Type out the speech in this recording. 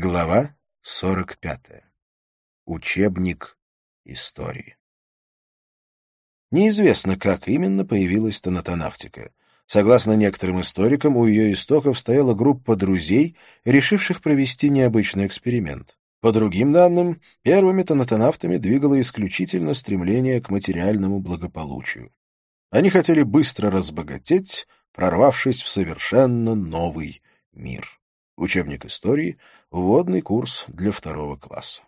Глава 45. Учебник истории. Неизвестно, как именно появилась тонатонавтика. Согласно некоторым историкам, у ее истоков стояла группа друзей, решивших провести необычный эксперимент. По другим данным, первыми тонатонавтами двигало исключительно стремление к материальному благополучию. Они хотели быстро разбогатеть, прорвавшись в совершенно новый мир. Учебник истории. Вводный курс для второго класса.